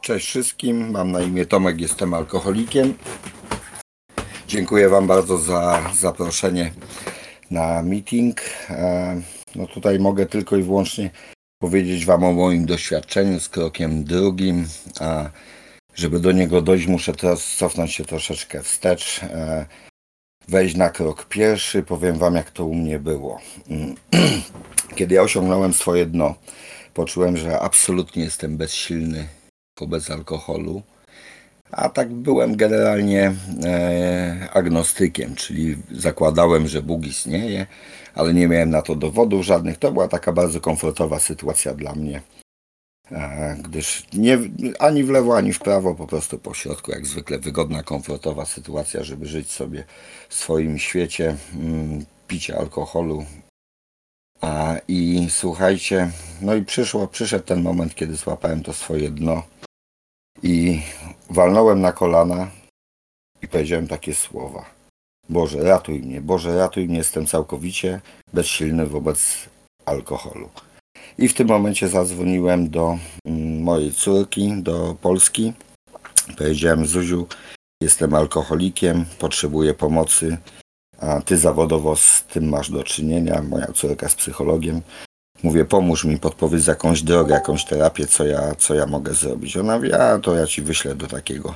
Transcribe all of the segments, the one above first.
Cześć wszystkim, mam na imię Tomek, jestem alkoholikiem. Dziękuję Wam bardzo za zaproszenie na meeting. E, No tutaj mogę tylko i wyłącznie powiedzieć Wam o moim doświadczeniu z krokiem drugim. A żeby do niego dojść, muszę teraz cofnąć się troszeczkę wstecz. e, Wejść na krok pierwszy, powiem Wam, jak to u mnie było. Mm. Kiedy ja osiągnąłem swoje dno, poczułem, że absolutnie jestem bezsilny wobec alkoholu. A tak byłem generalnie e, agnostykiem, czyli zakładałem, że Bóg istnieje, ale nie miałem na to dowodów żadnych. To była taka bardzo komfortowa sytuacja dla mnie, e, gdyż nie, ani w lewo, ani w prawo, po prostu po środku, jak zwykle wygodna, komfortowa sytuacja, żeby żyć sobie w swoim świecie, mm, picie alkoholu. A, I słuchajcie, no i przyszło, przyszedł ten moment, kiedy złapałem to swoje dno i walnąłem na kolana i powiedziałem takie słowa. Boże, ratuj mnie, Boże, ratuj mnie, jestem całkowicie bezsilny wobec alkoholu. I w tym momencie zadzwoniłem do mm, mojej córki, do Polski. Powiedziałem, Zuziu, jestem alkoholikiem, potrzebuję pomocy, a ty zawodowo z tym masz do czynienia, moja córka jest psychologiem. Mówię, pomóż mi, podpowiedz jakąś drogę, jakąś terapię, co ja, co ja mogę zrobić. Ona mówi, a to ja ci wyślę do takiego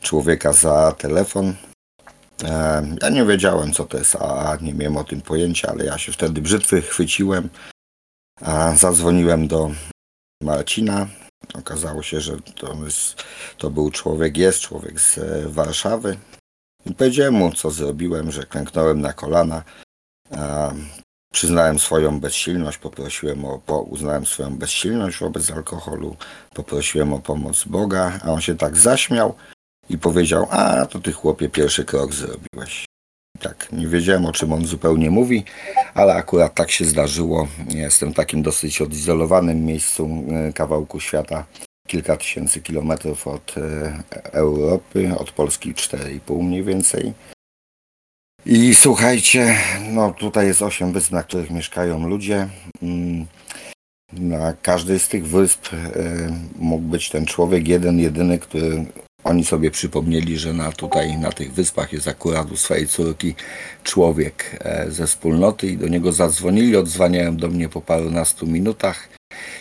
człowieka za telefon. E, ja nie wiedziałem, co to jest AA, nie miałem o tym pojęcia, ale ja się wtedy brzytwy chwyciłem. A zadzwoniłem do Marcina. Okazało się, że to, jest, to był człowiek, jest człowiek z e, Warszawy. I powiedziałem mu, co zrobiłem, że klęknąłem na kolana. A, przyznałem swoją bezsilność, poprosiłem o, po, uznałem swoją bezsilność wobec alkoholu, poprosiłem o pomoc Boga, a on się tak zaśmiał i powiedział, a to ty chłopie pierwszy krok zrobiłeś. Tak, nie wiedziałem o czym on zupełnie mówi, ale akurat tak się zdarzyło. Jestem w takim dosyć odizolowanym miejscu, e, kawałku świata, kilka tysięcy kilometrów od e, Europy, od Polski 4,5 mniej więcej. I słuchajcie, no tutaj jest osiem wysp, na których mieszkają ludzie. Mm, Na każdej z tych wysp e, mógł być ten człowiek jeden, jedyny, który oni sobie przypomnieli, że na tutaj na tych wyspach jest akurat u swojej córki człowiek e, ze wspólnoty i do niego zadzwonili, odzwaniają do mnie po parunastu minutach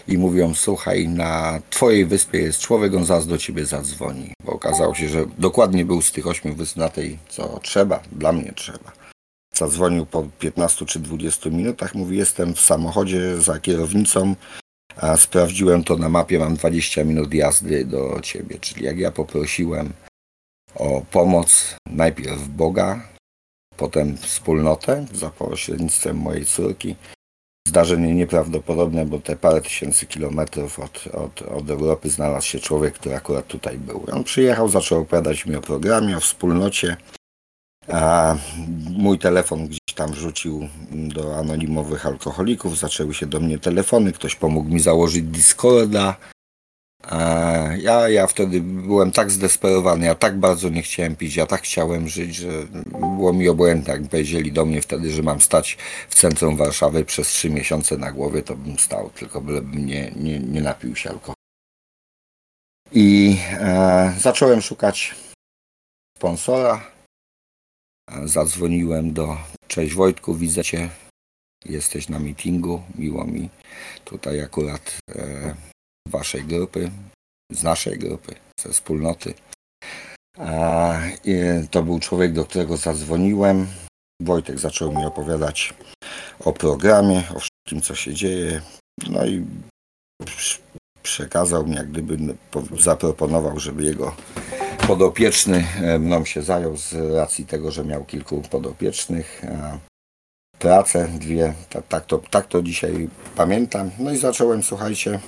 i mówią, słuchaj, na twojej wyspie jest człowiek, on zaraz do ciebie zadzwoni. Bo okazało się, że dokładnie był z tych ośmiu wysp na tej, co trzeba, dla mnie trzeba. Zadzwonił po 15 czy 20 minutach, mówi, jestem w samochodzie za kierownicą, a sprawdziłem to na mapie, mam 20 minut jazdy do ciebie. Czyli jak ja poprosiłem o pomoc, najpierw Boga, potem wspólnotę za pośrednictwem mojej córki, zdarzenie nieprawdopodobne, bo te parę tysięcy kilometrów od, od, od Europy znalazł się człowiek, który akurat tutaj był. On przyjechał, zaczął opowiadać mi o programie, o wspólnocie. A mój telefon gdzieś tam wrzucił do anonimowych alkoholików, zaczęły się do mnie telefony, ktoś pomógł mi założyć Discorda. A ja, ja wtedy byłem tak zdesperowany, ja tak bardzo nie chciałem pić, ja tak chciałem żyć, że było mi obojętne, jak powiedzieli do mnie wtedy, że mam stać w centrum Warszawy przez trzy miesiące na głowie, to bym stał, tylko bylebym nie, nie, nie napił się alkoholu. I e, zacząłem szukać sponsora. E, Zadzwoniłem do Cześć Wojtku, widzę Cię, jesteś na meetingu, miło mi tutaj akurat e, Waszej grupy, z naszej grupy, ze wspólnoty. To był człowiek, do którego zadzwoniłem. Wojtek zaczął mi opowiadać o programie, o wszystkim, co się dzieje. No i przekazał mi, jak gdyby no, po- zaproponował, żeby jego podopieczny e, mną się zajął z racji tego, że miał kilku podopiecznych. a Pracę dwie, tak, tak, to, tak to dzisiaj pamiętam. No i zacząłem, słuchajcie,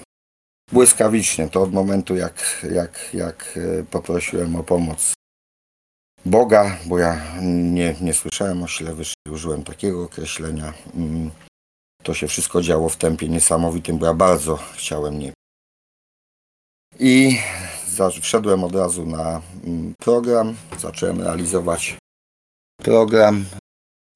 błyskawicznie, to od momentu jak, jak, jak e, poprosiłem o pomoc Boga, bo ja nie, nie słyszałem o sile wyższej, użyłem takiego określenia. Mm, To się wszystko działo w tempie niesamowitym, bo ja bardzo chciałem nie. I wszedłem od razu na mm, program, zacząłem realizować program.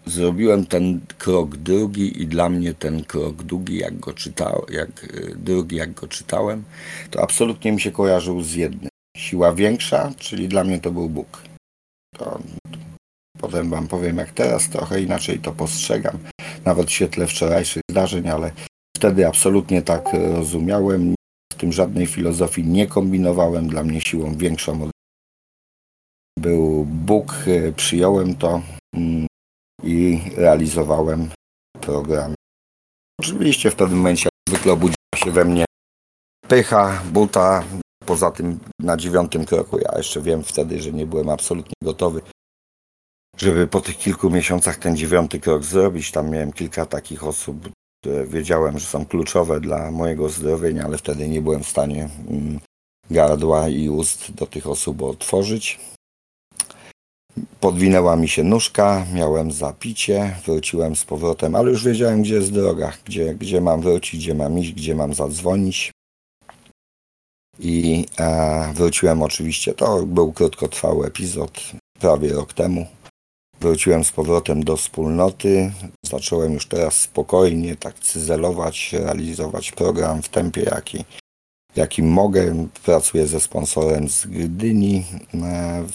Zrobiłem ten krok drugi i dla mnie ten krok drugi, jak go czytałem, jak y, drugi, jak go czytałem, to absolutnie mi się kojarzył z jednym. Siła większa, czyli dla mnie to był Bóg. To potem wam powiem, jak teraz trochę inaczej to postrzegam, nawet w świetle wczorajszych zdarzeń, ale wtedy absolutnie tak rozumiałem. W tym żadnej filozofii nie kombinowałem. Dla mnie siłą większą od był Bóg, y, przyjąłem to mm, i realizowałem program. Oczywiście w pewnym momencie zwykle obudziła się we mnie pycha, buta. Poza tym na dziewiątym kroku ja jeszcze wiem wtedy, że nie byłem absolutnie gotowy, żeby po tych kilku miesiącach ten dziewiąty krok zrobić. Tam miałem kilka takich osób, które wiedziałem, że są kluczowe dla mojego zdrowienia, ale wtedy nie byłem w stanie mm, gardła i ust do tych osób otworzyć. Podwinęła mi się nóżka, miałem zapicie, wróciłem z powrotem, ale już wiedziałem, gdzie jest droga, gdzie, gdzie mam wrócić, gdzie mam iść, gdzie mam zadzwonić. I e, wróciłem oczywiście, to był krótkotrwały epizod, prawie rok temu. Wróciłem z powrotem do wspólnoty, zacząłem już teraz spokojnie tak cyzelować, realizować program w tempie, jaki jakim mogę. Pracuję ze sponsorem z Gdyni. E,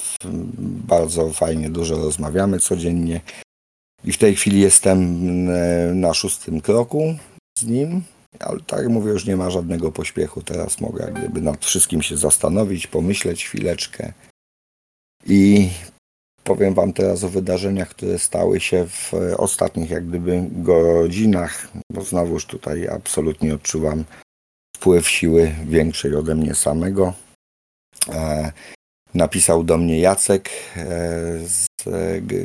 bardzo fajnie, dużo rozmawiamy codziennie. I w tej chwili jestem e, na szóstym kroku z nim, ale tak mówię, już nie ma żadnego pośpiechu. Teraz mogę gdyby nad wszystkim się zastanowić, pomyśleć chwileczkę. I powiem Wam teraz o wydarzeniach, które stały się w ostatnich jak gdyby godzinach, bo znowuż tutaj absolutnie odczuwam wpływ siły większej ode mnie samego. E, napisał do mnie Jacek e, z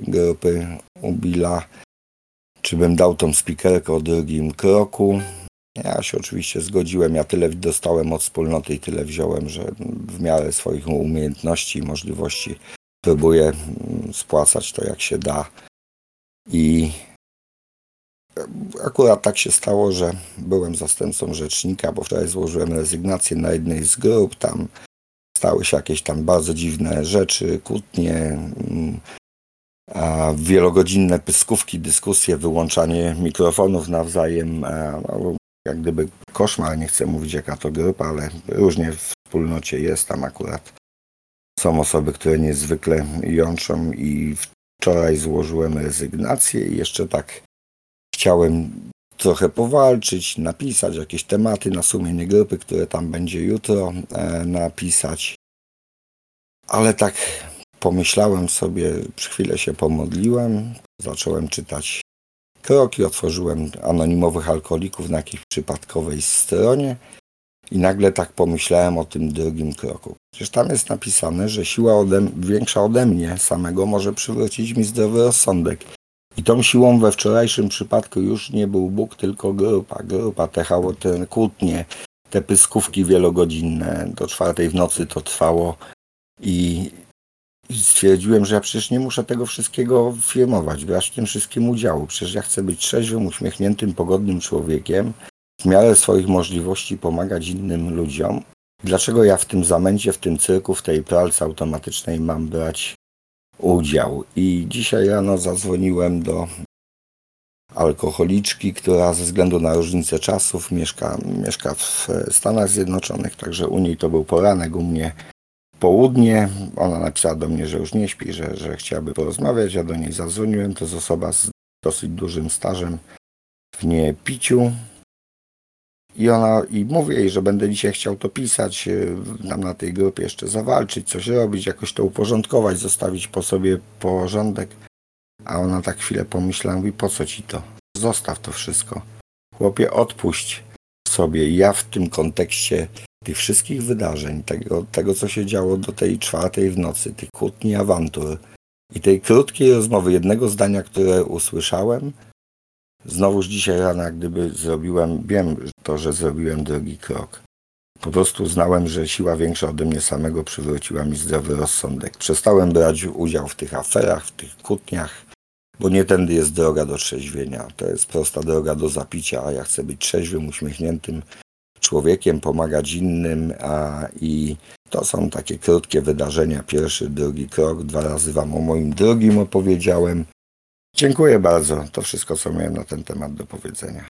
grupy Ubila, czy bym dał tą spikerkę o drugim kroku. Ja się oczywiście zgodziłem. Ja tyle dostałem od wspólnoty i tyle wziąłem, że w miarę swoich umiejętności i możliwości próbuję mm, spłacać to jak się da. I Akurat tak się stało, że byłem zastępcą rzecznika, bo wczoraj złożyłem rezygnację na jednej z grup. Tam stały się jakieś tam bardzo dziwne rzeczy, kłótnie, mm, wielogodzinne pyskówki, dyskusje, wyłączanie mikrofonów nawzajem. Jak gdyby koszmar, nie chcę mówić jaka to grupa, ale różnie w wspólnocie jest tam akurat. Są osoby, które niezwykle jączą i wczoraj złożyłem rezygnację i jeszcze tak chciałem trochę powalczyć, napisać jakieś tematy na sumienie grupy, które tam będzie jutro e, napisać. Ale tak pomyślałem sobie, chwilę się pomodliłem, zacząłem czytać kroki, otworzyłem anonimowych alkoholików na jakiejś przypadkowej stronie i nagle tak pomyślałem o tym drugim kroku. Przecież tam jest napisane, że siła ode, większa ode mnie samego może przywrócić mi zdrowy rozsądek. I tą siłą we wczorajszym przypadku już nie był Bóg, tylko grupa. Grupa te, te kłótnie, te pyskówki wielogodzinne. Do czwartej w nocy to trwało i stwierdziłem, że ja przecież nie muszę tego wszystkiego firmować, brać w tym wszystkim udziału. Przecież ja chcę być trzeźwym, uśmiechniętym, pogodnym człowiekiem, w miarę swoich możliwości pomagać innym ludziom. Dlaczego ja w tym zamęcie, w tym cyrku, w tej pralce automatycznej mam brać udział. I dzisiaj rano zadzwoniłem do alkoholiczki, która ze względu na różnicę czasów mieszka, mieszka w Stanach Zjednoczonych, także u niej to był poranek, u mnie południe. Ona napisała do mnie, że już nie śpi, że, że chciałaby porozmawiać. Ja do niej zadzwoniłem. To jest osoba z dosyć dużym stażem w niepiciu. I ona, i mówię jej, że będę dzisiaj chciał to pisać, y, nam na tej grupie jeszcze zawalczyć, coś robić, jakoś to uporządkować, zostawić po sobie porządek. A ona tak chwilę pomyślała, mówi, po co ci to? Zostaw to wszystko. Chłopie, odpuść sobie. Ja w tym kontekście tych wszystkich wydarzeń, tego, tego co się działo do tej czwartej w nocy, tych kłótni, awantur i tej krótkiej rozmowy, jednego zdania, które usłyszałem, Znowuż dzisiaj rano, jak gdyby zrobiłem, wiem to, że zrobiłem drugi krok. Po prostu uznałem, że siła większa ode mnie samego przywróciła mi zdrowy rozsądek. Przestałem brać udział w tych aferach, w tych kłótniach, bo nie tędy jest droga do trzeźwienia. To jest prosta droga do zapicia, a ja chcę być trzeźwym, uśmiechniętym człowiekiem, pomagać innym, a i to są takie krótkie wydarzenia. Pierwszy, drugi krok, dwa razy wam o moim drugim opowiedziałem. Dziękuję bardzo. To wszystko, co miałem na ten temat do powiedzenia.